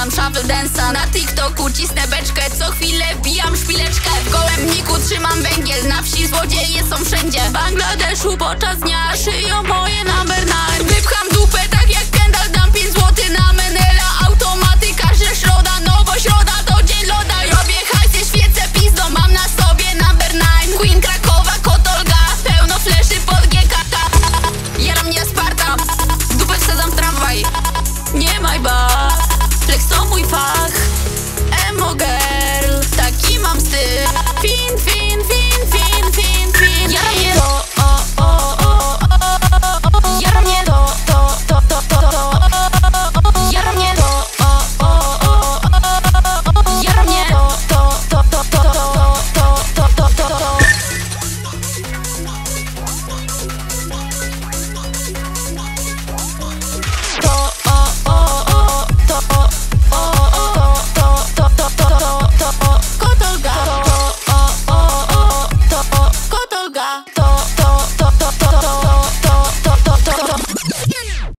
napierdalam shuffle dance'a Na TikToku cisnę beczkę, co chwilę bijam szpileczkę. W gołębniku trzymam węgiel, na wsi złodzieje są wszędzie. W Bangladeszu podczas dnia szyją